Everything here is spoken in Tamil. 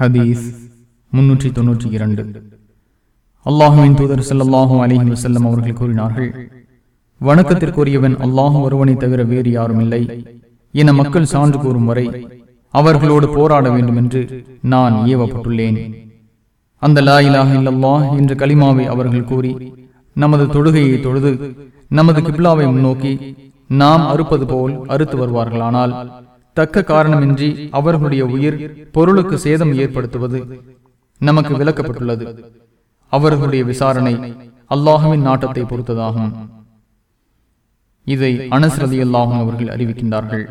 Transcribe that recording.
ஹதீஸ் முன்னூற்றி தொன்னூற்றி இரண்டு. அல்லாஹுவின் தூதர் ஸல்லல்லாஹு அலிஹி வசல்லம் அவர்கள் கூறினார்கள் வணக்கத்திற்குரியவன் அல்லாஹும் ஒருவனை தவிர வேறு யாரும் இல்லை. என மக்கள் சான்று கூறும் வரை அவர்களோடு போராட வேண்டும் என்று நான் ஏவப்பட்டுள்ளேன். அந்த லா இலாஹ இல்லல்லா என்ற களிமாவை அவர்கள் கூறி நமது தொழுகையை தொழுது நமது கிப்லாவை முன்னோக்கி நாம் அறுப்பது போல் அறுத்து வருவார்களானால் தக்க காரணமின்றி அவர்களுடைய உயிர் பொருளுக்கு சேதம் ஏற்படுத்துவது நமக்கு விளக்கப்பட்டுள்ளது. அவர்களுடைய விசாரணை அல்லாஹுவின் நாட்டத்தை பொறுத்ததாகும். இதை அனஸ்ரதி அல்லாஹும் அவர்கள் அறிவிக்கின்றார்கள்.